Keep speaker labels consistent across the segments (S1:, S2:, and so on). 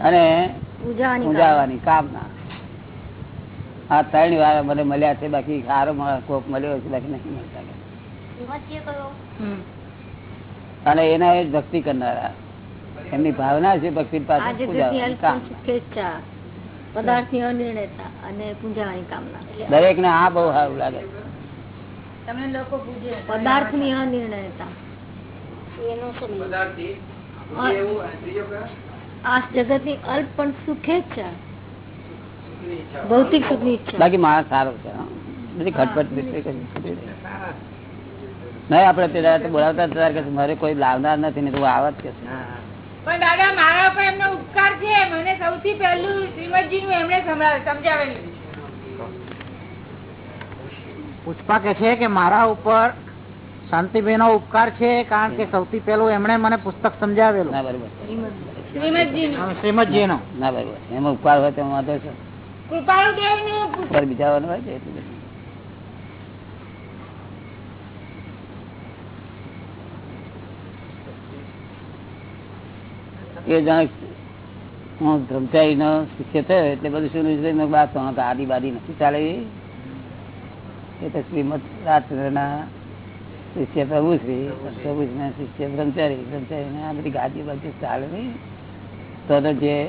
S1: અને
S2: ઉજાવાની
S1: પૂજાવાની કામના. આ ત્રણ વાર મને મળ્યા છે બાકી સારો કોપ મળ્યો છે બાકી નથી મળતા. અને એના એ ભક્તિ કરનારા. એમની ભાવના છે ભક્તિ પાસે દરેક ને આ બહુ સારું લાગે.
S2: પદાર્થની અનિર્ણયતા. એનો જગતની અલ્પ પણ સુખેચ્છા ભૌતિક સુખની ઈચ્છા.
S1: બાકી માણસ સારો છે બધી ખટપટ બીટપટ કરી છે. નહીં આપડે તે બોલાવતા હતા કે મારે કોઈ લાવનાર નથી ને તું આવત કે
S3: પણ દાદા મારા ઉપર એમનો ઉપકાર છે. મને સૌથી પહેલું શ્રીમદજી નું એમણે સમજાવેલું.
S4: પુષ્પા કે છે કે મારા ઉપર શાંતિભાઈ નો ઉપકાર છે કારણ કે સૌથી પહેલું એમણે મને પુસ્તક સમજાવેલું.
S1: બરોબર.
S3: શ્રીમદજી નું
S4: નો
S1: ના બરોબર એમાં ઉપકાર હોય તો વાંધો છે.
S3: કૃપાળુ દેવનું
S1: ઉપર બીજા હોય છે એટલું બધું. એ જાણે હું બ્રહ્મચારી નો શિષ્ય થયો એટલે બધું શું બાદ તો આદિ બાદી નથી ચાલે. એ. તો શ્રીમદ રાજચંદ્રના શિષ્ય પ્રભુશ્રી પ્રભુ શિષ્ય બ્રહ્મચારી બ્રહ્મચારી આ બધી ગાદી બાજુ ચાલે નહીં. તો જે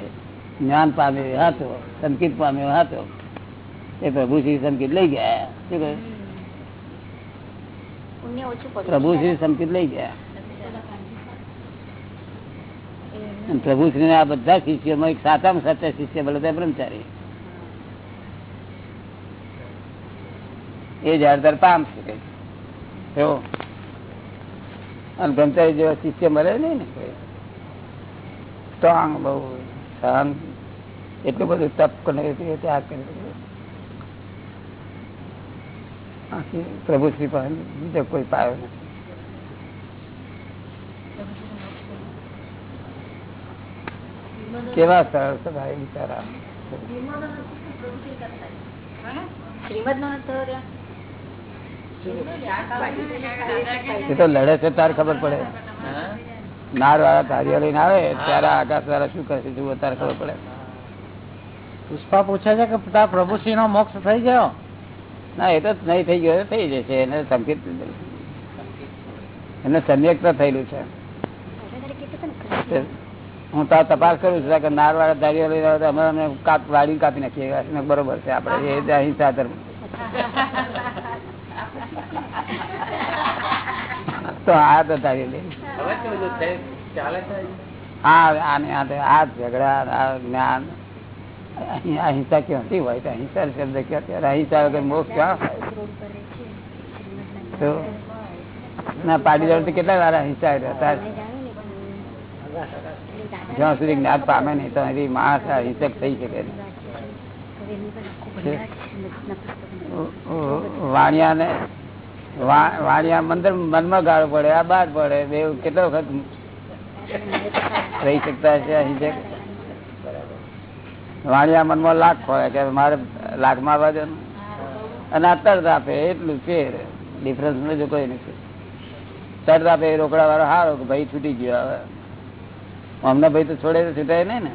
S1: જ્ઞાન પામ્યો હતો સંકિત પામ્યો હતો એ પ્રભુશ્રી સંકિત લઈ ગયા. શું કહ્યું? પ્રભુશ્રી સંકિત લઈ ગયા. પ્રભુશ્રી આ બધા શિષ્યોમાં એક સાચામાં સાચા શિષ્ય બોલે તે બ્રહ્મચારી. એ જળધર પામશે કઈ. એવો અને બ્રહ્મચારી જેવા શિષ્ય મળે નહીં ને કોઈ. સ્ટ્રોંગ બહુ સહન એટલું બધું તપ કરે ત્યાગ કરે છે આખી પ્રભુશ્રી પાસે બીજો કોઈ પાયો નથી. કેવા સરળ ભાઈ બિચારા? એ તો લડે છે, તાર ખબર પડે. નાર વાળા ધારીઓ લઈને આવે ત્યારે આકાશ વાળા શું કરશે છે જુઓ ખબર પડે.
S4: પુષ્પા પૂછે છે કે તારા પ્રભુશ્રી નો મોક્ષ થઈ ગયો?
S1: ના એ તો નહીં થઈ ગયો થઈ જશે એને સંકેત એને સમ્યક તો થયેલું છે. હું તો તપાસ કરું છું કે નાર વાળા ધારીઓ લઈને આવે તો અમે અમને કાપ વાળી કાપી નાખીએ બરોબર છે આપણે એ અહિંસા ધર્મ. તો આ તો ધારી લઈ હા આને આ તો આ ઝઘડા આ જ્ઞાન અહીં અહિંસા ક્યાંથી હોય? અહિંસા શબ્દ ક્યાંથી અહિંસા વગર મોક્ષ ક્યાં ના પાડી દો તો કેટલા વાર અહિંસા રહેતા જ્યાં સુધી જ્ઞાન પામે નહીં ત્યાં સુધી માણસ અહિંસક થઈ શકે નહીં. વાણિયા ને મંદર મનમાં ગાળો પડે, આ બાર પડે, બે કેટલો વખત રહી શકતા હશે અહિંસક વાણિયા મનમાં લાખ હોય, કે મારે લાખમાં આવવા દે અને આ તરત આપે એટલું છે ડિફરન્સ જો કોઈ નથી. તરત આપે રોકડા વાળો હારો કે ભાઈ છૂટી ગયો હવે. અમને ભાઈ તો છોડે તો છૂટાય નહીં ને.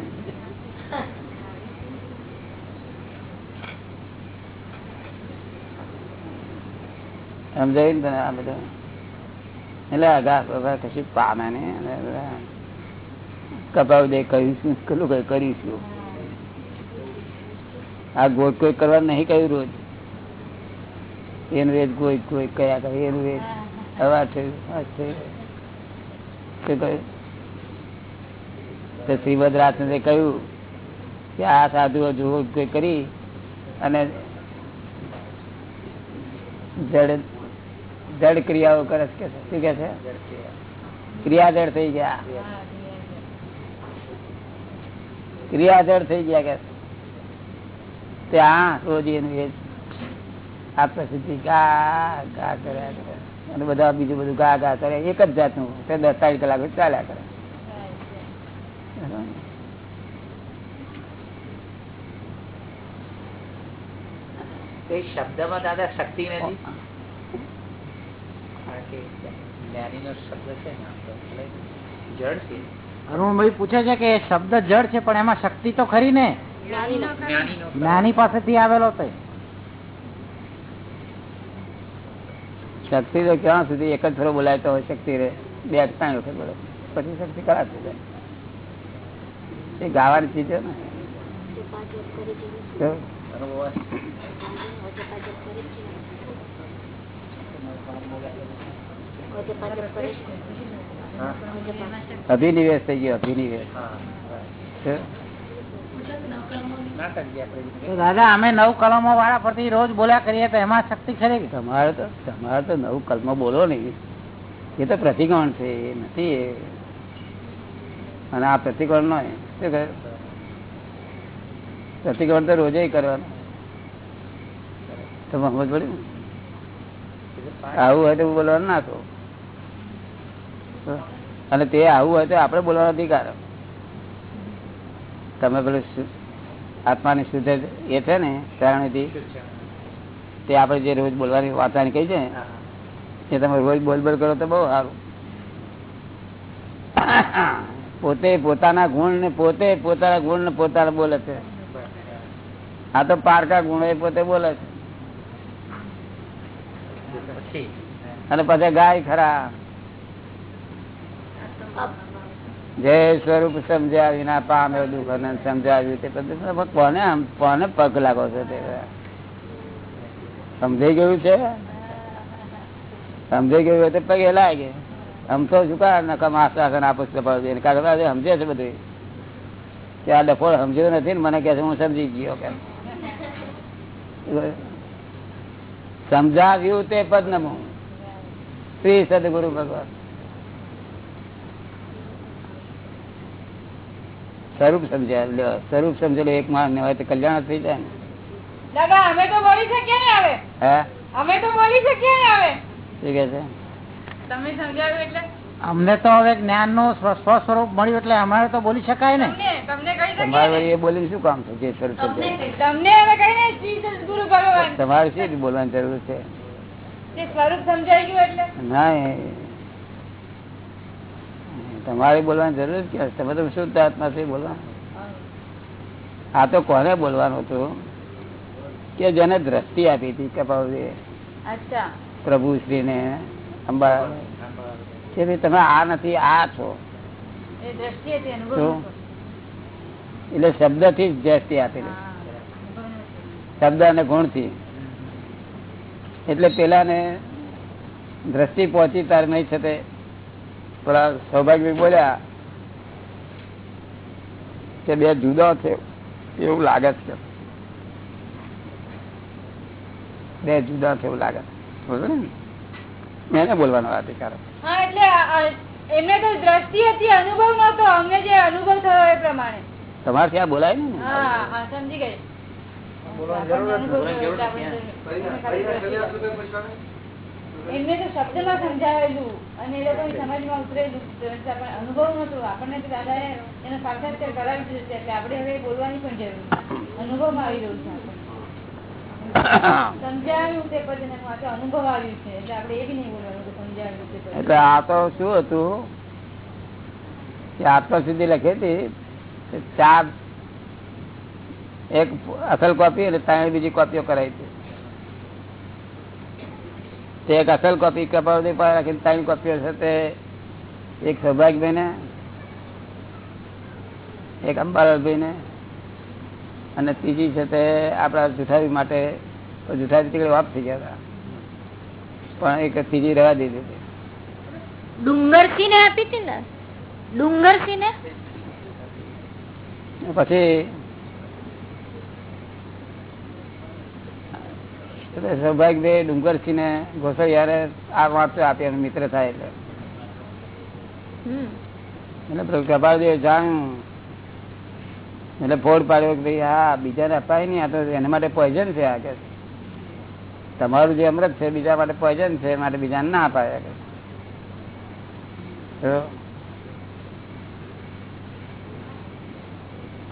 S1: સમજાયું ને આ બધું. એટલે અગા બધા કશું પામે બધા કપાવ દે, કહીશું કેટલું કઈ કરીશું. આ ગોટ કોઈ કરવા નહીં કહ્યું રોજ. એનું વેદ કોઈ કોઈ કયા કરે, એનું વેદ. હવા થયું કહ્યું? શ્રીમદ રાજચંદ્રે કહ્યું કે આ સાધુઓ જુઓ કોઈ કરી અને જડ જડ ક્રિયાઓ કરે છે શું કે છે? ક્રિયાજડ થઈ ગયા. ક્રિયાજડ થઈ ગયા કે ત્યાં રોજ એનું એ આ પ્રસિદ્ધિ ગા ગા કર્યા કરે. અને બધા બીજું બધું ગા ગા કરે. એક જ જાતનું. તે દસ ચાલીસ કલાક ચાલ્યા કરે.
S5: શબ્દમાં દાદા શક્તિ નથી? કે જ્ઞાની શબ્દ છે ને આમ તો છે.
S4: અરુણભાઈ પૂછે છે કે શબ્દ જડ છે પણ એમાં શક્તિ તો ખરી ને? જ્ઞાની પાસેથી આવેલો તે.
S1: શક્તિ તો ક્યાં સુધી એક જ ફેરો બોલાયતો હોય શક્તિ રે બે ત્રણ વખત બોલે પછી શક્તિ થઈ જાય. એ ગાવાની ચીજ છે ને. તો અભિનિવેશ થઈ ગયો અભિનિવેશ
S4: દાદા અમે નવ કલમો વાળા પરથી રોજ બોલ્યા કરીએ તો એમાં શક્તિ ખરી કે
S1: તમારે તો તમારે તો નવ કલમો બોલો નહીં એ તો પ્રતિકોણ છે એ નથી એ અને આ પ્રતિકોણ નો પ્રતિકોણ તો રોજે કરવાનું તમે સમજ પડ્યું આવું હોય તો બોલવાનું ના કહો અને તે આવું હોય તો આપણે બોલવાનો અધિકાર. તમે પેલું આત્માની શુદ્ધ એ છે ને કારણથી તે આપણે જે રોજ બોલવાની વાર્તાની કહી છે ને એ તમે રોજ બોલ બોલ કરો તો બહુ સારું. પોતે પોતાના ગુણ ને પોતે પોતાના ગુણ ને પોતાના બોલે છે. આ તો પારકા ગુણ એ પોતે બોલે છે. અને પછી ગાય ખરા. જય સ્વરૂપ સમજ્યા વિના પામે દુઃખ અને સમજાવ્યું તે બધું. કોને આમ, કોને પગ લાગો છો તે? સમજાઈ ગયું છે? સમજાઈ ગયું તો પગે લાગે. આમ તો શું કા નકમ આશ્વાસન આપું છું એને સમજે છે બધું. કે આ ડફોળ સમજ્યું નથી ને મને કહે છે હું સમજી ગયો કે સમજાવ્યું તે પદ નમો શ્રી સદગુરુ ભગવાન. સ્વરૂપ સમજ્યા સ્વરૂપ સમજેલો એક માણસ ને હોય તો કલ્યાણ થઈ જાય ને.
S3: દાદા અમે તો બોલી શકીએ ને હવે.
S1: હે?
S3: અમે તો બોલી શકીએ ને હવે.
S1: શું કે છે?
S3: તમે સમજાવ્યું એટલે?
S4: અમને તો હવે જ્ઞાનનું સ્વસ્વરૂપ મળ્યું એટલે અમારે તો બોલી શકાય ને.
S1: તમારે
S3: ને?
S1: એ બોલીને શું કામ છે? જે સ્વરૂપ તમારે શું બોલવાની જરૂર છે?
S3: તે સ્વરૂપ સમજાઈ ગયું એટલે?
S1: ના તમારે બોલવાની જરૂર ક્યાં તમે તો શુદ્ધ આત્મા છે બોલવા આ તો કોને બોલવાનું હતું? કે જેને દ્રષ્ટિ આપી હતી કપાવજી
S3: અચ્છા.
S1: પ્રભુ શ્રીને અંબા કે ભાઈ તમે આ નથી આ છો. એટલે શબ્દથી જ દ્રષ્ટિ આપેલી. શબ્દ અને ગુણથી એટલે પેલા ને દ્રષ્ટિ પહોંચી તાર નહીં છે તે પેલા સૌભાગ્ય બોલ્યા કે બે જુદા છે એવું લાગે છે. બે જુદા છે એવું લાગે છે. બરોબર ને. એને બોલવાનો અધિકાર
S3: એમને તો દ્રષ્ટિ હતી અનુભવ નતો અમને જે અનુભવ થયો એ પ્રમાણે.
S1: તમારે ત્યાં બોલાય ને?
S3: સમજી ગઈ. એમને તો શબ્દ શબ્દમાં સમજાવેલું અને એ લોકોની સમજમાં ઉતરેલું અનુભવ નતો આપણને તો દાદાએ સાક્ષાત્કાર કરાવી દીધો છે એટલે આપણે હવે બોલવાની પણ જરૂર. અનુભવમાં આવી રહ્યું છે. સમજાવ્યું પછી આ અનુભવ આવ્યું છે. એટલે આપણે એ બોલવાનું સમજાવ્યું
S1: આ તો શું હતું કે આત્મા સુધી લખી હતી ચાર એક અસલ કોપી અને ત્રણ બીજી કોપીઓ કરાવી તે એક અસલ કોપી કપાવતી રાખીને ત્રણ કોપીઓ છે તે. એક સૌભાગ્યભાઈ ને એક અંબાલાલભાઈ ને અને ત્રીજી છે તે આપણા જુઠાવી માટે. જુઠાવી તીકડે વાપ થઈ ગયા હતા. પણ એક ત્રીજી રહેવા દીધી હતી
S2: ડુંગરસિંહ ને આપી હતી ને? ડુંગરસિંહ ને
S1: પછી સૌભાગ્ય ડુંગરસિંહ ને ઘોસડિયારે આ વાંચો આપી અને મિત્ર થાય એટલે. એટલે કપાળદેવ જાણ્યું એટલે ફોડ પાડ્યો કે ભાઈ હા બીજાને અપાય નહીં આ તો એના માટે પોઈઝન છે આ કે. તમારું જે અમૃત છે બીજા માટે પોઈઝન છે માટે બીજાને ના અપાય કે.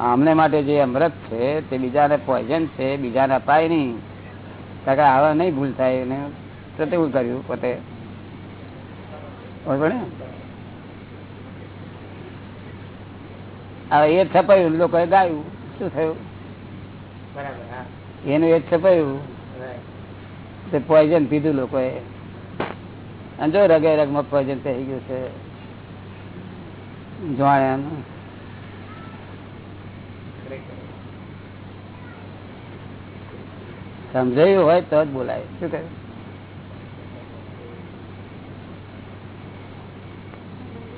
S1: અમને માટે જે અમૃત છે તે બીજાને પોઈઝન છે બીજાને અપાય નહીં. કાકા આવા નહીં ભૂલ થાય એને તેવું કર્યું પોતે. હવે એ છપાયું લોકોએ ગાયું. શું થયું? એનું એ છપાયું. તે પોઈઝન પીધું લોકોએ. અને જો રગે રગમાં પોઈઝન થઈ ગયું છે. જોવાણ્યાનું સમજાયું હોય તો જ બોલાય. શું કહ્યું?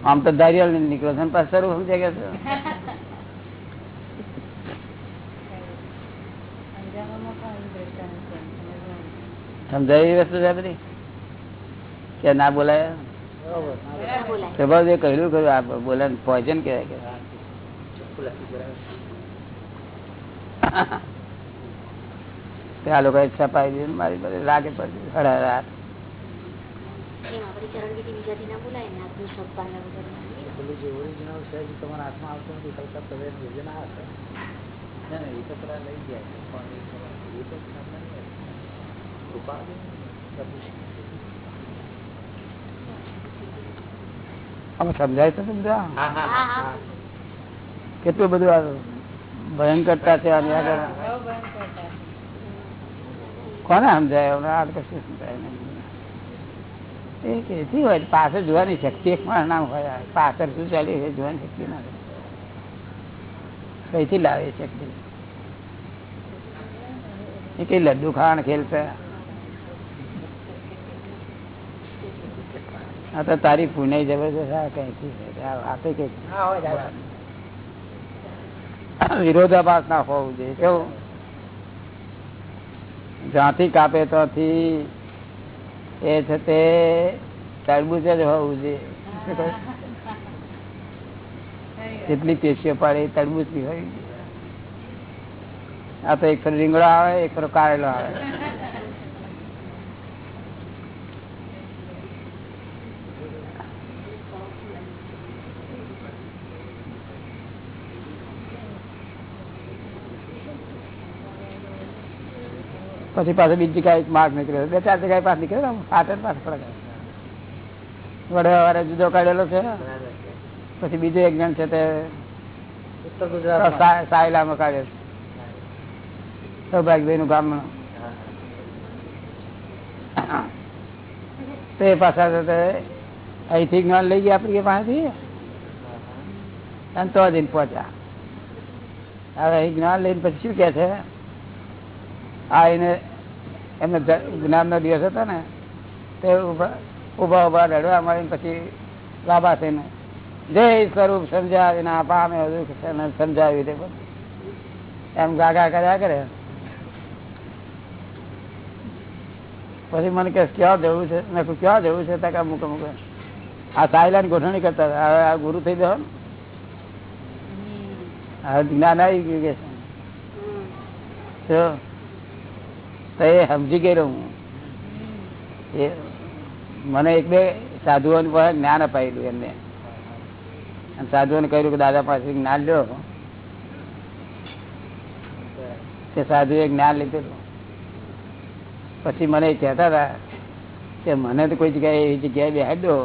S1: આમ તો દારિયાલ નીકળો છો પાછું શરૂ સમજાય ગયા છો એ વસ્તુ છે બધી? કે ના બોલાય? સ્વભાવ જે કહ્યું કહ્યું આ બોલે પોઈઝન કહેવાય કે
S4: હા. ચોખ્ખું લખ્યું, બરાબર.
S1: તે આ લોકો છપાઈ દીધું મારી બધી લાગે પડી હડા રાત. સમજાય તો સમજા. કેટલું બધું આ ભયંકરતા છે આની આગળ? કોને સમજાય? આ કશું સમજાય નહીં. એ કેતી હોય? પાછળ જોવાની શક્તિ એક પણ ના હોય. પાછળ શું ચાલી એ જોવાની શક્તિ ના કઈથી લાવે શક્તિ? એ કઈ લડ્ડુ ખાણ ખેલતા આ તો તારી પુણે જબરજસ્ત આ કઈથી આપે કઈ વિરોધાભાસ ના હોવું જોઈએ. કેવું? જ્યાંથી કાપે ત્યાંથી એ છે તે તરબૂચ જ હોવું જોઈએ? જેટલી પેશીઓ પાડે એ તરબૂચ હોય આ તો એક રીંગણો આવે, એક કારેલો આવે પછી પાછો બીજી જગ્યાએ માર્ગ નીકળ્યો બે ચાર જગ્યાએ પાસ નીકળ્યો પાટણ પાસ પડે. વડે જુદો કાઢેલો છે. પછી બીજો એક જણ છે તે
S4: ઉત્તર
S1: સાયલામાં કાઢેલો. સૌભાગ્યભાઈ નું ગામ તે પાછા અહીંથી જ્ઞાન લઈ ગયા આપણી પાસેથી. અને તો દિન પહોંચ્યા. હવે અહીં જ્ઞાન લઈને પછી શું કે છે? આ એને એમને જ્ઞાન નો દિવસ હતો ને તે ઊભા ઊભા રડવા મળીને પછી લાભા થઈને જય સ્વરૂપ સમજાવીને આ પામે દુઃખ સમજાવી દે એમ ગાગા કર્યા કરે. પછી મને કે ક્યાં જવું છે? મેં ક્યાં જવું છે? તક અમુક અમુક આ સાયલાની ગોઠવણી કરતા હતા. હવે આ ગુરુ થઈ જવાનું હવે જ્ઞાન આવી ગયું કે તો એ સમજી ગયેલો હું. એ મને એક બે સાધુઓને જ્ઞાન અપાયેલું એમને. અને સાધુઓને કહ્યું કે દાદા પાસે જ્ઞાન લ્યો તે સાધુએ જ્ઞાન લીધેલું. પછી મને કહેતા હતા કે મને તો કોઈ જગ્યાએ એવી જગ્યાએ બેહાડી દો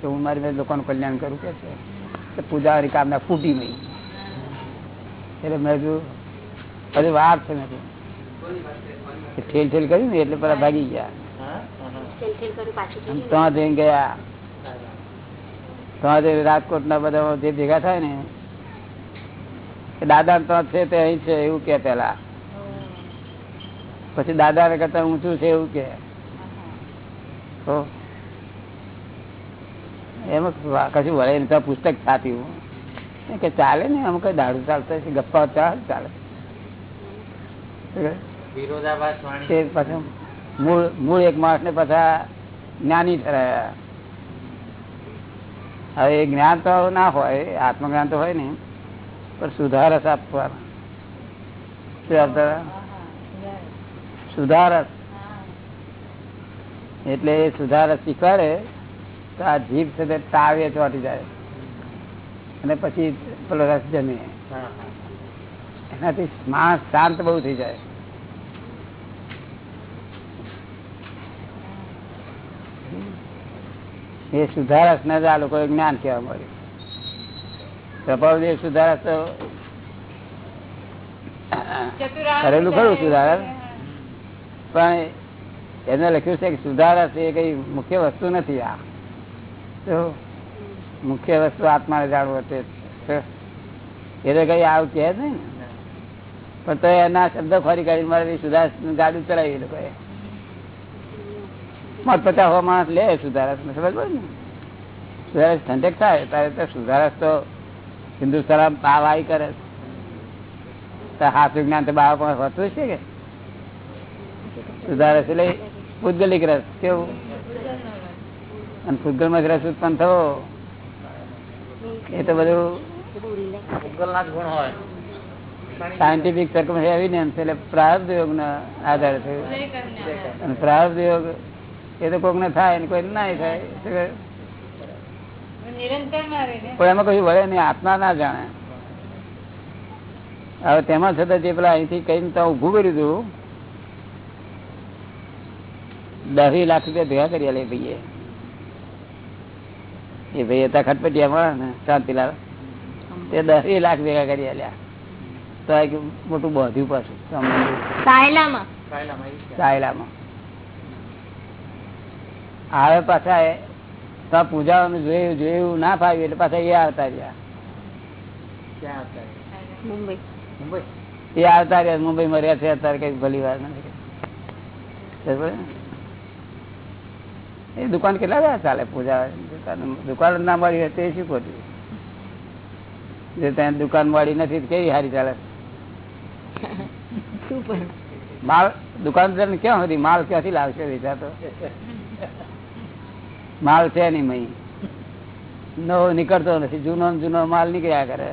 S1: કે હું મારી લોકોનું કલ્યાણ કરું કે છે. પૂજાની કામના ફૂટી નહીં. એટલે મેં કીધું, હજી વાર છે મેં ઠેલ ઠેલ કર્યું ને એટલે પેલા ભાગી ગયા. ત્યાં જઈને ગયા. ત્યાં જઈને રાજકોટ ના બધા જે ભેગા થાય ને દાદા ત્યાં છે તે અહીં છે એવું કે પેલા. પછી દાદા ને કરતા ઊંચું છે એવું કે. એમ કશું વળે નહીં તો પુસ્તક છાપ્યું. કે ચાલે ને, આમ કઈ દાડું ચાલતા ગપ્પા ચાલે ચાલે. તે પાછું મૂળ મૂળ એક માણસ ને પાછા જ્ઞાની ઠરાયા. હવે જ્ઞાન તો ના હોય આત્મજ્ઞાન તો હોય ને પણ સુધારસ આપવાના. શું આપતા સુધારસ એટલે એ સુધારસ શીખવાડે તો આ જીભ છે તે તાવે ચોટી જાય. અને પછી પેલો રસ જમે. એનાથી માણસ શાંત બહુ થઈ જાય. એ સુધારસ ને આ લોકો જ્ઞાન કહેવા મળ્યું. કપાળદેવ સુધારસ તો કરેલું ખરું સુધારસ પણ એને લખ્યું છે કે સુધારસ એ કઈ મુખ્ય વસ્તુ નથી આ. તો મુખ્ય વસ્તુ આત્માને જાણવું હતું તો એ તો કઈ આવું કહે નહીં. ને પણ તો એના શબ્દ ફરી કાઢી મારે સુધારસ ગાડી ચલાવી લોકોએ. મત પચાસ હો માણસ લે સુધારસ ને સમજ પડે ને? સુધારસ ઠંડક થાય ત્યારે તો સુધારસ તો હિન્દુસ્તાન બાવાઈ કરે તો હાથ વિજ્ઞાન તો બાવા પણ હોતું છે કે? સુધારસ એટલે પૂતગલિક રસ કેવું? અને પૂતગલમાં રસ ઉત્પન્ન થવો? એ તો બધું
S4: પૂતગલ ના ગુણ હોય.
S1: સાયન્ટિફિક સર્કમ એવિડન્સ એટલે પ્રાર્થ યોગ ના આધારે થયું. અને પ્રાર્થ યોગ એ તો કોક ને થાય ને કોઈ ના થાય. પણ એમાં કઈ વળે નહીં આત્મા ના જાણે. હવે તેમાં છતાં જે પેલા અહીંથી કઈ તો ઉભું કર્યું હતું દસ લાખ રૂપિયા ભેગા કરી લે ભાઈએ. એ ભાઈ હતા ખટપટિયામાં ને શાંતિલાલ તે દસ લાખ ભેગા કરી આલ્યા તો આ એક મોટું બાંધ્યું પાછું.
S2: સાયલામાં.
S4: સાયલામાં.
S1: આવે પાછા એ તો પૂજાવાનું જોયું જોયું ના ફાવ્યું એટલે પાછા એ આવતા રહ્યા?
S2: મુંબઈ.
S4: મુંબઈ?
S1: એ આવતા રહ્યા મુંબઈમાં રહ્યા છે અત્યારે કઈ ભલી વાર નથી. એ દુકાન કેટલા રહ્યા ચાલે પૂજા? દુકાન દુકાન ના મળી હોય તે શું ખોટું? જે ત્યાં દુકાન મળી નથી કેવી સારી ચાલે?
S2: સુપર
S1: માલ દુકાનદાર ક્યાં સુધી માલ ક્યાંથી લાવશે વેચાતો? માલ છે નહીં મહી. નવો નીકળતો નથી. જૂનો જૂનો માલ નીકળ્યા કરે.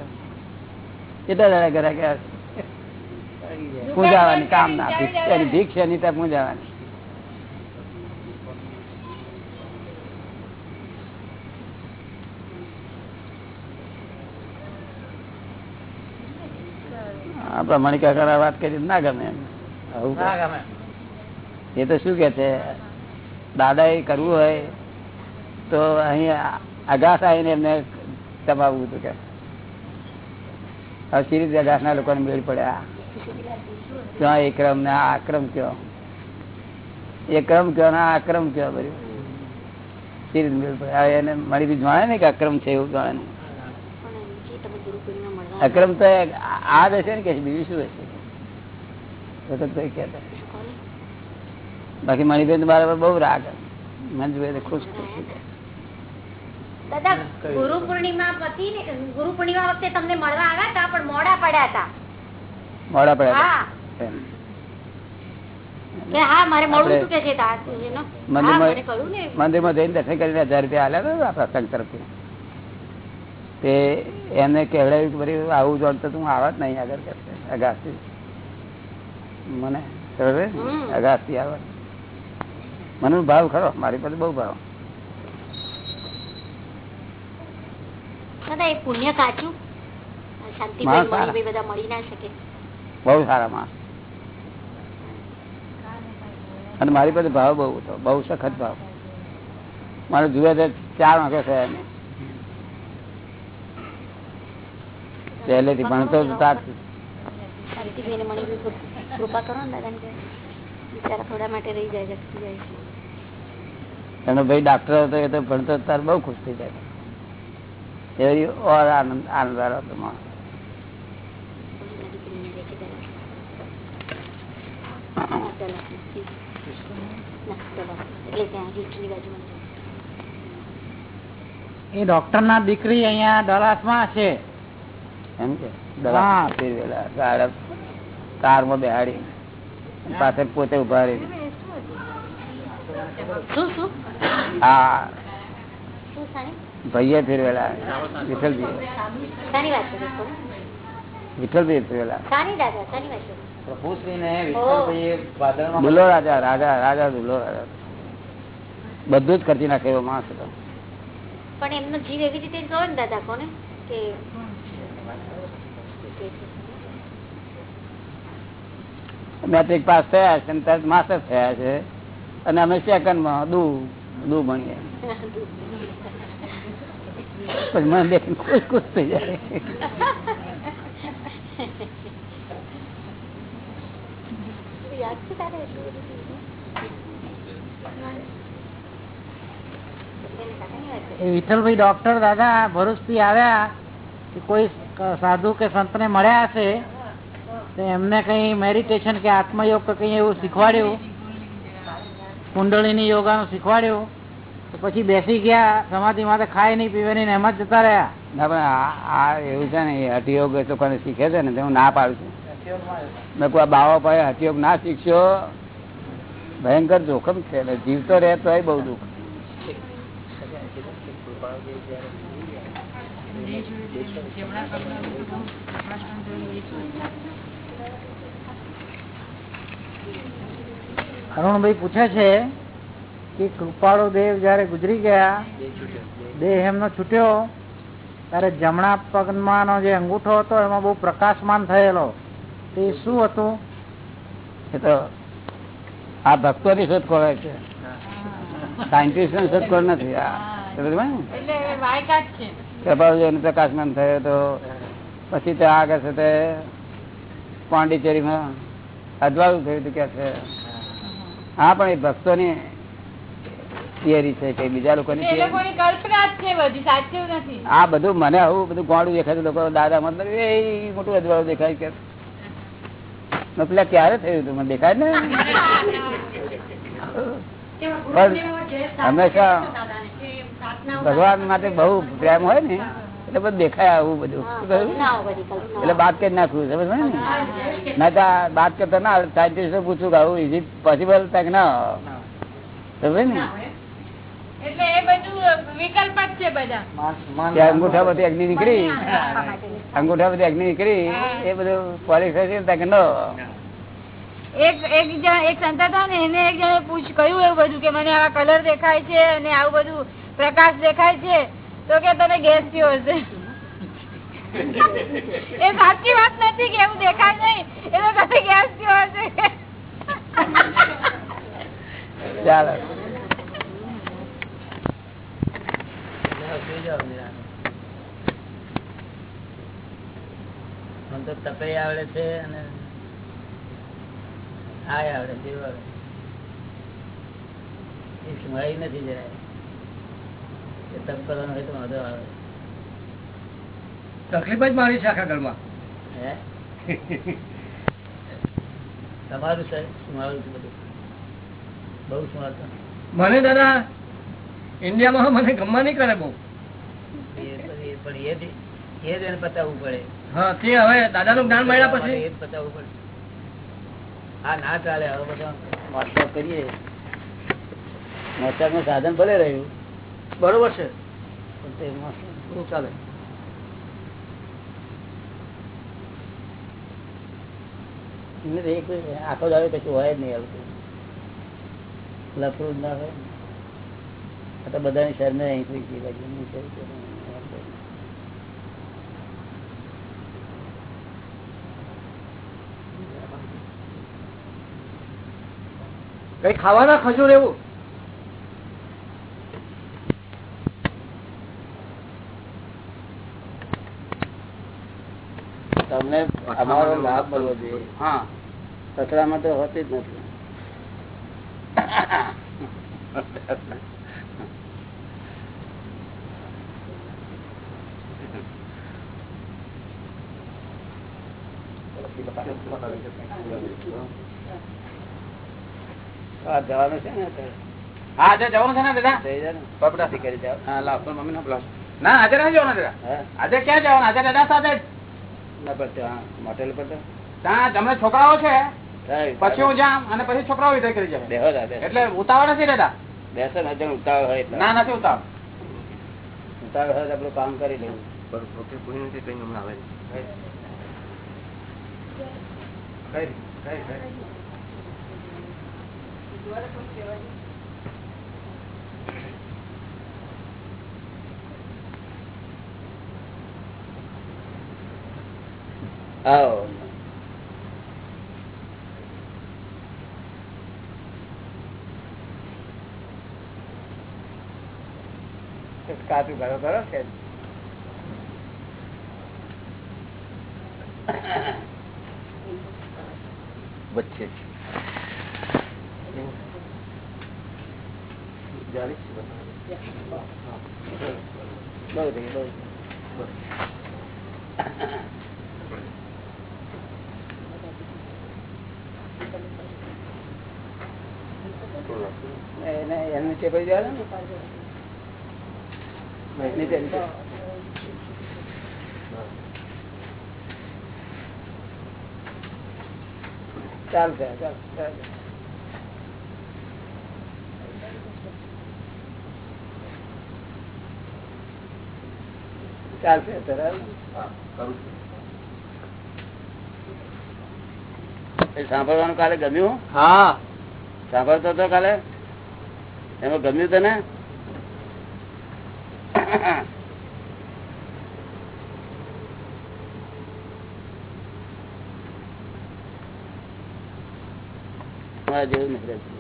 S1: કેટલા દાડા કર્યા કે પૂજાવાની કામ ના ભીખ એની છે નહીં ત્યાં પૂજાવાની. આપડા મણિકા વાત કરી ના ગમે એમ. આવું
S4: ના ગમે.
S1: એ તો શું કે છે? દાદા એ કરવું હોય તો અહીંયા અગાસ આવીને એમને દબાવવું હતું કે. હવે આઘાસ લોકોને મેળ પડ્યા ક્યાં એ ક્રમ ને આ આક્રમ કયો? એ ક્રમ કયો ને આ આક્રમ કયો બધું? સી મેળ પડે? એને મળી બી જાણે ને કે અક્રમ છે એવું જાણે ને. અક્રમ તો આ હશે ને કે બીજું શું હશે? બાકી મણિબેન બરાબર બહુ રાગ. મને ખુશ ખુશ.
S5: દાદા ગુરુ પૂર્ણિમા પતિ ને ગુરુ પૂર્ણિમા વખતે તમને મળવા આવ્યા હતા પણ મોડા પડ્યા હતા.
S1: મોડા પડ્યા
S5: હા. હા. હા,
S1: મંદિરમાં જઈને દર્શન કરીને હજાર રૂપિયા આલ્યા હતા તરફથી. તે એમને કહેવડાવ્યું કે આવું જોડતો તું આવત નહીં આગળ કે અગાસથી મને. અગાસથી આવત મને ભાવ ખરો મારી પાસે બહુ ભાવ.
S5: દાદા એ પુણ્ય કાચું શાંતિભાઈ બધા મળી ના શકે.
S1: બહુ સારા માણસ. અને મારી પાસે ભાવ બહુ હતો બહુ સખત ભાવ. મારે જુદા જુદા ચાર વાંખો થયા પહેલેથી ભણતો
S5: જ કૃપા કરો થોડા માટે રહી જાય છે
S1: એનો ભાઈ ડાક્ટર હતો એ તો ભણતો તાર બહુ ખુશ થઈ જાય.
S5: બાજુમાં છે.
S4: એ ડોક્ટર ના દીકરી અહિયાં ડલાસમાં છે.
S1: એમ કે? કારમાં બેહાડી પાસે પોતે ઊભા રહી.
S5: શું શું?
S1: હા. ભાઈએ ફેરવેલા.
S5: છો
S1: વિઠ્ઠલભાઈ ફેરવેલા. દુલ્લો રાજા રાજા રાજા દુલ્લો રાજા. બધું જ ખર્ચી નાખે એવો માણસ હતો.
S5: પણ એમનો જીવ એવી રીતે ગયો ને દાદા કોને કે
S1: મેટ્રિક પાસ થયા છે અને તરત માસ્ટર થયા છે. અને અમે સેકન્ડમાં દુ દુ ભણીએ પછી
S4: વિઠ્ઠલભાઈ ડોક્ટર દાદા ભરૂચથી આવ્યા કે કોઈ સાધુ કે સંતને મળ્યા હશે એમને કઈ મેડિટેશન કે આત્મયોગ કે કઈ એવું શીખવાડ્યું? કુંડળીની યોગાનું શીખવાડ્યું? તો પછી બેસી ગયા સમાધિ માં ખાય નહીં પીવે નહીં એમ જ જતા રહ્યા.
S1: ના પણ આ એવું છે ને હટિયોગ એ લોકોને શીખે છે ને હું ના પાડું છું. મેં કોઈ બાવા પાસે હટિયોગ ના શીખશો ભયંકર જોખમ છે ને જીવતો રહે તો બહુ દુઃખ.
S4: અરુણભાઈ પૂછે છે કે કૃપાળો દેવ જયારે ગુજરી ગયા દેહ એમનો છૂટ્યો ત્યારે જમણા પગમાંનો જે અંગૂઠો હતો એમાં બહુ પ્રકાશમાન થયેલો. તે શું હતું?
S1: એ તો આ ભક્તોની શોધખોળ હોય છે. સાયન્ટિસ્ટની શોધખોળ નથી. આ ને? પ્રકાશમાન થયો તો પછી તે આગળ છે તે પોંડિચેરીમાં અજવાળું થયું હતું કે છે. હા પણ એ ભક્તોની થિયરી છે કે બીજા લોકોની
S3: એ
S1: theory.
S3: લોકોની કલ્પના જ છે બધી સાચું નથી.
S1: આ બધું મને આવું બધું ગોળું દેખાય લોકો દાદા મતલબ એ મોટું અજવાળું દેખાય કે પેલા ક્યારે થયું હતું મને દેખાય ને પણ હંમેશા ભગવાન માટે બહુ પ્રેમ હોય ને એટલે બધું દેખાય આવું બધું. એટલે બાત કરી નાખવું સમજ ને? ના તો બાત કરતા ના સાયન્ટિસ્ટ પૂછું કે આવું ઇઝ ઇટ પોસિબલ કે ના? સમજ ને? અંગૂઠા બધી અગ્નિ નીકળી. અંગૂઠા બધી અગ્નિ નીકળી. એ બધું ક્વોલિફિકેશન કે ન.
S3: એક એક જણ એક સંત હતા ને એને એક જણે પૂછ કહ્યું એવું બધું કે મને આવા કલર દેખાય છે અને આવું બધું પ્રકાશ દેખાય છે. તો કે તને ગેસ થયો હશે. એ સાચી વાત નથી કે એવું દેખાય નહીં. એ તો તમે ગેસ થયો હશે.
S1: ચાલો.
S4: મને તો તપે આવડે છે અને આય આવડે જેવું આવડે એ સ્મરાઈ નથી જરાય એ તપ કરવાનો હોય તો વાંધો આવે
S6: તકલીફ જ મારી છે આખા ઘરમાં.
S4: હે? તમારું સર સ્મરાવું છું બધું? બહુ સ્મરાતો
S6: મને દાદા ઇન્ડિયામાં મને ગમવા નહીં કરે બહુ.
S4: પતાવવું પડે.
S6: હા તે હવે દાદાનું જ્ઞાન મળ્યા પછી.
S4: પતાવવું પડે. હા ના ચાલે હવે બધા વોટ્સઅપ કરીએ.
S1: મોટરનું સાધન ભલે રહ્યું.
S6: બરોબર છે. ચાલે.
S1: આખો દાવે કશું હોય જ નહીં આવતું લફરું જ ના હોય. આ તો બધાની શરમે અહીં થઈ ગઈ.
S6: કઈ ખાવાના ખજૂર એવું?
S1: તમને અમારો લાભ મળવો જોઈએ. હા. કચરામાં તો હોતી જ નથી હા, જવાનું છે ને
S7: હા જવાનું છે ને દાદા?
S1: જઈ જાઓ ને.
S7: બપડાથી
S1: કરી જાઓ.
S7: હા લાવ મમ્મી ના બોલાવ. ના આજે ના જવાનું દાદા. આજે ક્યાં જવાનું? આજે દાદા સાથે
S1: ના પડતો, મોટેલ પર
S7: ત્યાં તમને છોકરાઓ છે. પછી હું જામ અને પછી છોકરાઓ વિદાય કરી જાય. એટલે ઉતાવળ નથી દાદા?
S1: બેસો ને ઉતાવળ હોય
S7: ના નથી ઉતાવળ.
S1: ઉતાવળ હોય આપણું કામ કરી લેવું.
S7: કઈ કઈ કઈ
S1: આવો કરો કરો કે
S8: વચ્ચે
S1: બહુ થઈ ગયું, કરો એને એને નીચે પડી જવાનું? ને નીચે નીચે ચાલશે ચાલશે સાંભળવાનું કાલે ગમ્યું?
S7: હા.
S1: સાંભળતો હતો કાલે? એમાં ગમ્યું તને? તમારા જેવું નથી રહેતું.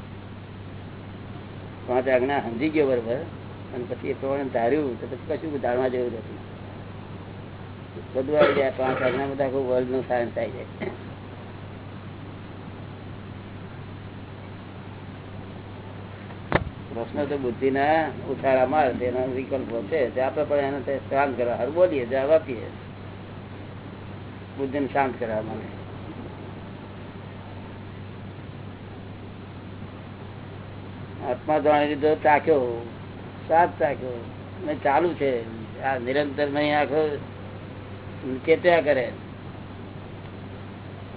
S1: પાંચ આજ્ઞા સમજી ગયો બરોબર, અને પછી એ પ્રમાણે ધાર્યું, તો પછી કશું જાણવા જેવું નથી. બધું આવી જાય પાંચ આજ્ઞા બધા વર્લ્ડનું સાયન્સ આવી જાય પ્રશ્ન તો બુદ્ધિ ના ઉછાળા માર તેનો વિકલ્પો છે તે આપણે પણ એને શાંત કરવા બોલીએ, જવાબ આપીએ. બુદ્ધિ ને શાંત કરવા માટે. આત્મા જાણી લીધો ચાખ્યો. સાત ચાખ્યો. ને ચાલુ છે. આ નિરંતર નહીં આખો ચેત્યા કરે.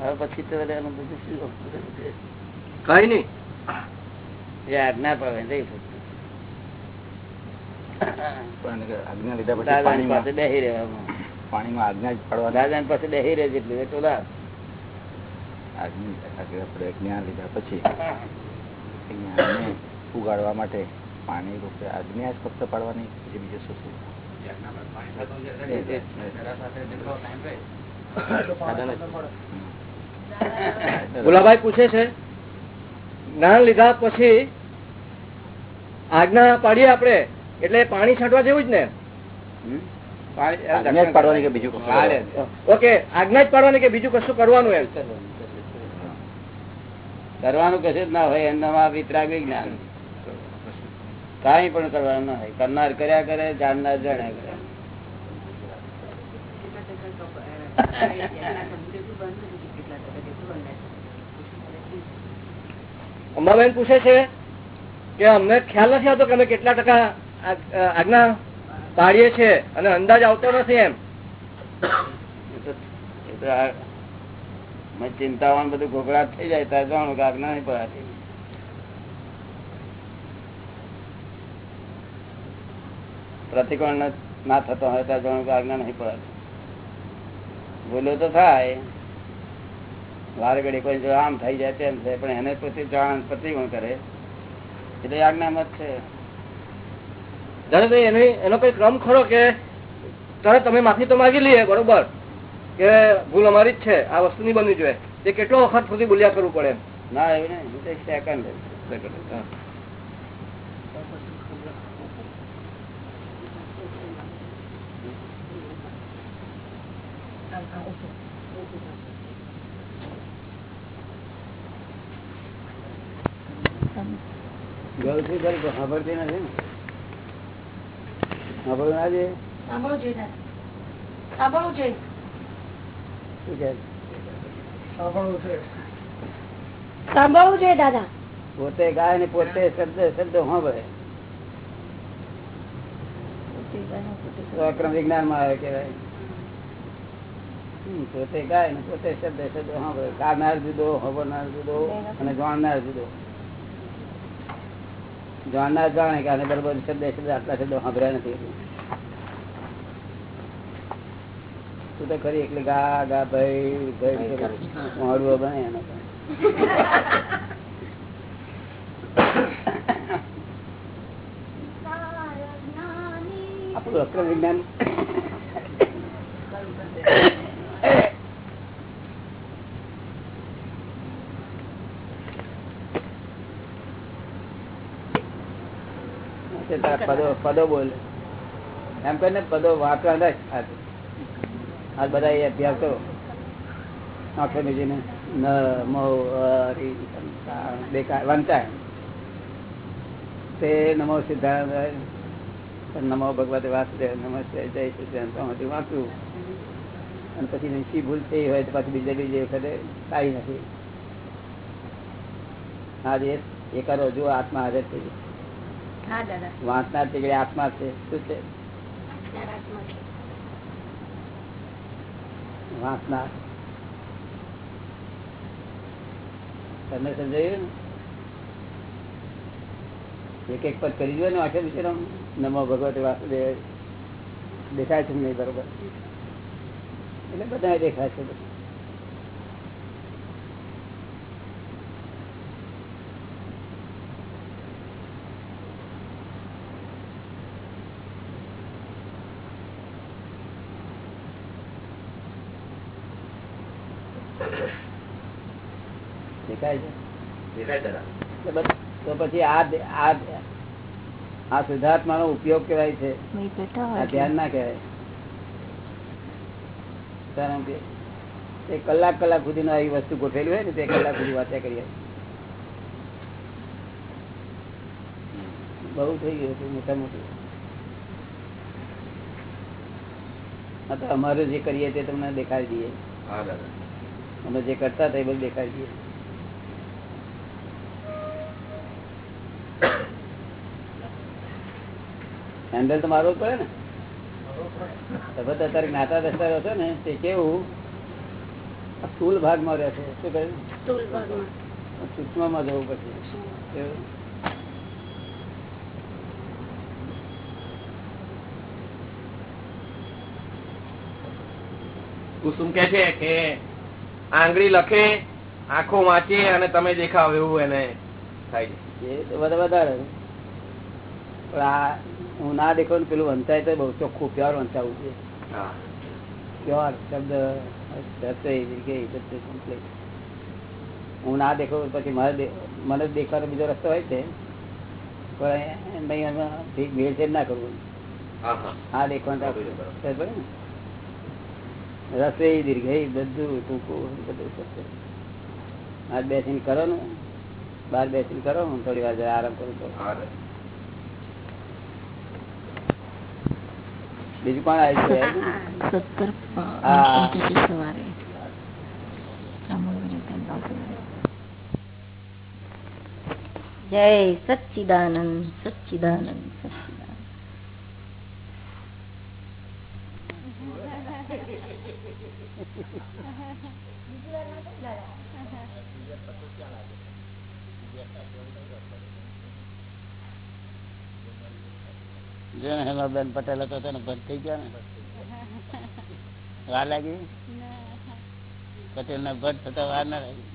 S1: હવે પછી તો બધું શું
S6: કઈ નઈ
S1: એ આજ્ઞા પડે દાદાની પાસે
S8: પાણીમાં
S1: બેસી રહેવામાં.
S8: પાણીમાં આજ્ઞા જ પડવા
S1: દાદાની પાસે બેસી રહે જેટલું એટલું લાભ
S8: આજ્ઞા લીધા પછી. ઉગાડવા માટે પાણી રૂપે. આજ્ઞા જ ફક્ત પાડવાની જે બીજું શું શું
S6: ગુલાભાઈ પૂછે છે જ્ઞાન લીધા પછી આજ્ઞા પાડીએ આપણે એટલે પાણી છાંટવા જેવું જ ને?
S1: હમ?
S8: આજ્ઞા જ પાડવાની કે બીજું.
S6: ઓકે આજ્ઞા જ પાડવાની કે બીજું કશું કરવાનું એમ?
S1: કરવાનું કશું જ ના હોય એનામાં વિતરાગ વિજ્ઞાન. કાંઈ પણ કરવાનું ના હોય. કરનાર કર્યા કરે જાણનાર જાણ્યા કરે.
S6: અંબાબેન પૂછે છે કે અમને ખ્યાલ નથી આવતો કે અમે કેટલા ટકા આજ- આજ્ઞા પાડીએ છીએ અને અંદાજ આવતો નથી એમ.
S1: ચિંતાવાન બધું ઘોઘરાટ થઈ જાય ત્યારે જાણું કે આજ્ઞા નહીં પડાતી. પ્રતિકોણ ન- થતો હોય તો આજ્ઞા નહીં પડે. ભૂલો તો થાય. વાર ઘડી કોઈ જો આમ થઈ જાય તેમ થાય પણ એને પછી જાણ પ્રતિકોણ કરે. એટલે આજ્ઞા મત છે.
S6: દાદાભાઈ એનો એનો કઈ ક્રમ ખરો કે તરત તમે માફી તો માગી લઈએ બરોબર? કે ભૂલ અમારી જ છે આ વસ્તુ નહીં બનવી જોઈએ. એ કેટલો વખત સુધી બોલ્યા કરવું પડે
S1: ના એવું નહીં. સેકન્ડ સેકન્ડ
S6: હા.
S1: ગૌ છું ખરી પણ સાંભળતી નથી સાંભળવું ના જોઈએ
S2: સાંભળવું જોઈએ દાદા. સાંભળવું જોઈએ
S1: શું કહે
S2: સાંભળવું જોઈએ દાદા
S1: પોતે ગાય ને પોતે શબ્દ શબ્દ સાંભળે અક્રમ વિજ્ઞાનમાં આવે કેવાય પોતે ગાય ને પોતે શબ્દ શબ્દ ગાનાર જુદો, હવનાર જુદો અને જાણનાર જુદો. જાણનાર જાણે કે આને બરોબર શબ્દ શબ્દ આટલા શબ્દો સાંભળ્યા નથી. તું તો ખરી, એટલે ગા ગા, ભાઈ ભાઈ મોડું બને એનો આપણું અક્રમ વિજ્ઞાન તારા પદો પદો બોલ. એમ કરીને પદો વાંચવા રાખ આ બધા એ અભ્યાસો. આંખે બીજીને વંચાય. તે નમો સિદ્ધાંત, નમો ભગવતે વાસુદેવ નમસ્તે જય સચિદાન વાંચવું અને પછી નીચી ભૂલ થઈ હોય તો પાછી બીજે બીજે વખતે કાઢી નથી આજે એ કરો જો આત્મા હાજર થઈ ગઈ. વાંચનાર તીકડે આત્મા છે. શું છે? વાંચનાર તમને સમજાયું ને? એક એક પદ કરી દો ને આખે વિચાર નમો ભગવતે વાસુદેવ. દેખાય છે નહીં બરોબર? એટલે બધા દેખાય છે બધું. દેખાય છે
S6: દેખાય દાદા
S1: એટલે બસ તો પછી આ આ શુદ્ધાત્મા નો ઉપયોગ કહેવાય છે. ધ્યાન ના કહેવાય. કારણ કે તે કલાક કલાક સુધી આવી વસ્તુ ગોઠવેલી હોય ને તે કલાક સુધી વાંચ્યા કરીએ બહુ થઈ ગયું હતું મોટા મોટું આ તો અમારે જે કરીએ તે તમને દેખાડી દઈએ. અમે જે કરતા તે એ બધું દેખાડી દઈએ. હેન્ડલ તો મારવો પડે ને. તમે તો અત્યારે જ્ઞાતા દસતા રહ્યો છો ને તે કેવું? સ્થુલ ભાગમાં રહે શું કહ્યું સૂક્ષ્મમાં જવું પછી
S7: કુસુમ કે છે કે આંગળી લખે આંખો વાંચે અને તમે દેખાવ એવું એને થાય છે.
S1: એ તો વધારે. પણ આ હું ના દેખો ને પેલું વંચાય તો બહુ ચોખ્ખું પ્યોર વંચાવું છે. પ્યોર શબ્દ હું ના દેખો પછી મારે મને દેખવાનો બીજો રસ્તો હોય છે. પણ નહીં ભેળસેળ ના કરવું. આ દેખવાનું? રસોઈ દીર્ઘઈ બધું ટૂંકું બધું સત્ય. બેસીને કરો ને. બહાર બેસીને કરો હું થોડી વાર આરામ કરું તો
S6: હા દાદા
S1: બીજું કોણ આવ્યું છે?
S2: જય સચ્ચિદાનંદ સચ્ચિદાનંદ. સચ્ચિદાનંદ
S1: હેમાબેન પટેલ હતો તેને ભટ થઈ ગયા ને? વાર લાગી? પટેલ ને ભટ થતા વાર ના લાગી.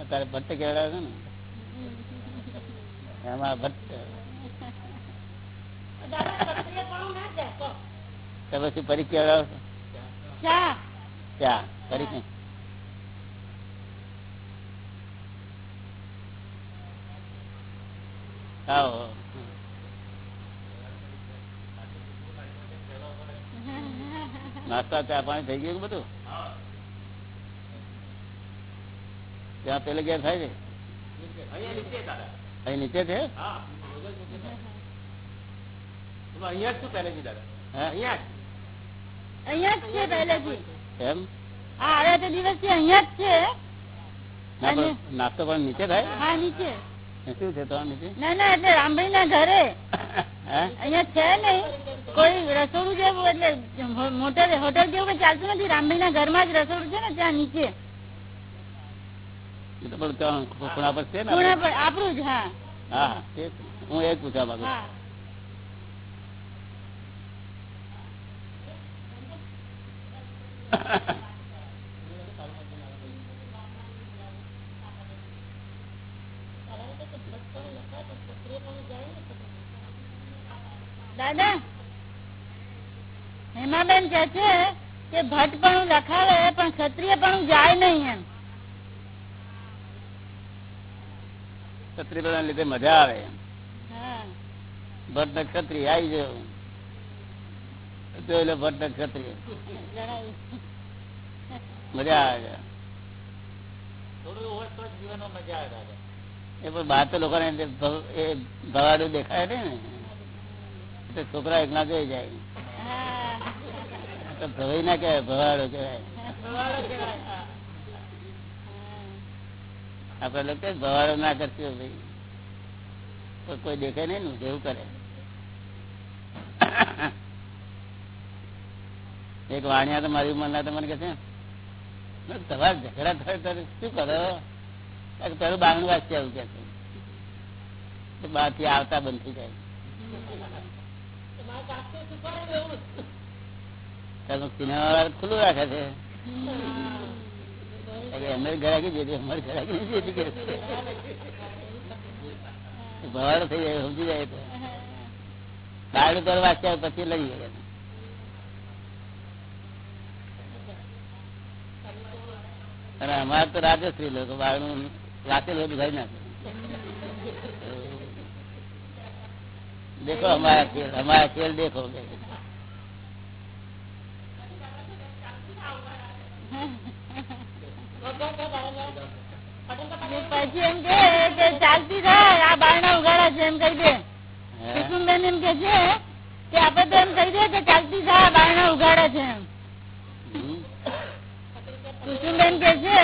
S1: અત્યારે ભટ્ટ કેવડાવે ને? એમાં ભટ્ટ પછી પરી કેવડાવો ચા પરી કઈ આવો. નાસ્તા ચા પાણી થઈ ગયું બધું? ત્યાં પેલે ઘેર થાય છે? અહીં નીચે છે?
S7: અહીંયા જ શું પહેલેથી દાદા. અહીંયા
S2: અહીંયા જ છે પહેલેથી.
S1: એમ?
S2: આ આવ્યા તે દિવસથી અહીંયા જ છે.
S1: નાસ્તો પણ નીચે થાય?
S2: હા નીચે.
S1: શું છે તો નીચે?
S2: ના ના એટલે રામભાઈ ના ઘરે.
S1: હે?
S2: અહીંયા છે નહીં. કોઈ રસોડું જેવું એટલે મોટર હોટેલ જેવું કઈ ચાલતું નથી. રામભાઈ ના ઘરમાં જ રસોડું છે ને ત્યાં નીચે. આપણું? જ હા.
S1: હા હા, એ પૂછવા માંગુ છું.
S2: હા દાદા હેમાબેન કે છે કે ભટ્ટપણું લખાવે પણ ક્ષત્રિયપણું જાય નહીં એમ.
S1: ક્ષત્રિય લીધે મજા આવે
S2: હા.
S1: ભટ્ટ ક્ષત્રિય આવી જાવ જોઈ લો ભટ્ટ ક્ષત્રિય. મજા આવે. એ પણ બહાર તો લોકોને ભવાડું દેખાય ને. છોકરા એકલા જોઈ જાય. ભવાઈ ના કહેવાય, ભવાડો કહેવાય. આપડે લોકો ભવાડો ના કરશો ભાઈ. કોઈ દેખે નહીં ને જેવું કરે. એક વાણિયા તો મારી ઉંમરના તો મને કે છે તમારે ઝઘડા થાય તારે શું કરો? તારું બારણું વાંચી આવું કે છે. આવતા બંધ થઈ જાય કારણ કે સિનેમા વાળા ખુલ્લું રાખે છે. અમેર થઈ જાય, સમજી જાય તો. દાડું કરવા વાંચ્યા પછી લઈ જાય. લો અમારે તો રાજસ્ત્રી લોકો બાળનું વાંચેલું બધું નાખે. દેખો અમારા ખેલ અમારા ખેલ દેખો.
S2: પછી એમ કે કે ચાલતી થાય આ બારણા ઉગાડા છે એમ કહી દે. કુસુમબેન એમ કે છે કે આપડે તો એમ કહી દે કે ચાલતી થાય આ બારણા ઉગાડા છે એમ. કુસુમબેન કે છે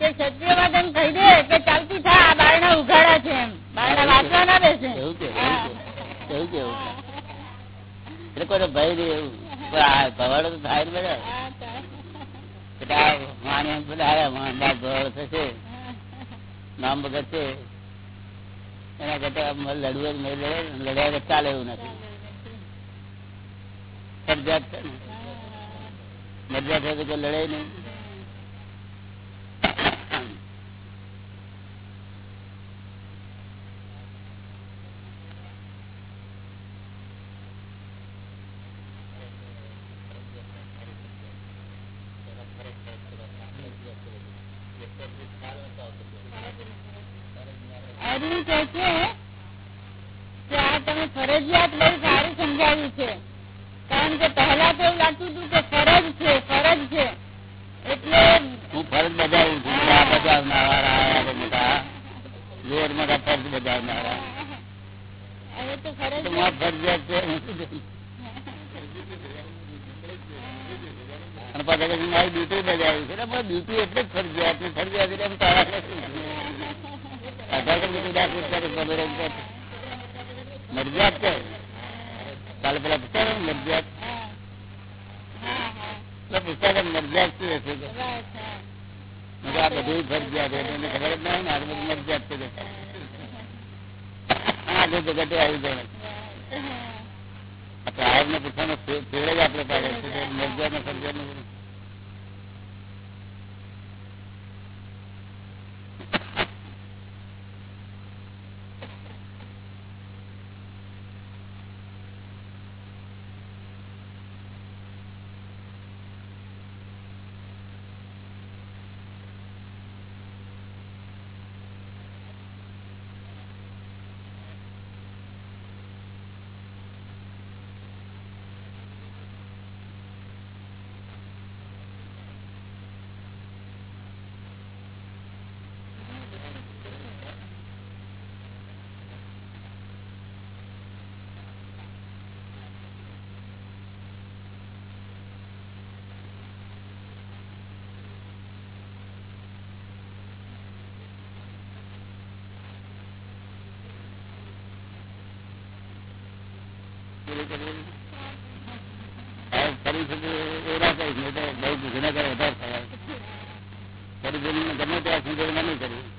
S2: કે ક્ષત્રિય વાત એમ કહી દે કે ચાલતી આ બારણા ઉઘાડા છે એમ. બારણા વાંચવા ના બેસે
S1: એવું કે એવું કેવું એટલે કોઈ ભય નહીં એવું. ભવાડો તો થાય ને. બધા નામ વગર છે. એના કરતા લડવું લડ્યા ચાલે એવું નથી. હોય તો કોઈ લડે નહીં
S2: અરવિંદ કહે છે કે આ તમે ફરજિયાત બહુ સારું સમજાવ્યું છે કારણ કે પહેલા તો એવું લાગતું હતું કે ફરજ છે ફરજ છે એટલે
S1: હું ફરજ બજાવું છું આ બજાવનારા આયા તો મોટા જોર મોટા ફરજ બજાવનારા
S2: હવે તો ફરજ
S1: તો મારે ફરજિયાત છે હું શું કરું? અને પાછા કહે છે, મારી ડ્યુટી બજાવી છે એટલે મારી ડ્યુટી એટલે જ ફરજિયાત ને ફરજિયાત એટલે એમ તારા નથી. અઢાર તો મરજિયાત છે. કાલે પેલા પૂછ્યા શું હશે આ બધું ફરજિયાત એને ખબર જ ના આ બધું મરજિયાત છે આવી જાય સાહેબ ને પૂછવાનો ફેર જ આપણે પાડે છે. કે મરજિયાત ને ફરજિયાત ને બધું. સાહેબ, ફરી સુધી એ ના કરીશ નહીં તો બહુ ગુનેગાર વધારે થયા ફરી જઈને ગમે ત્યાં સુધી મને નહીં કર્યું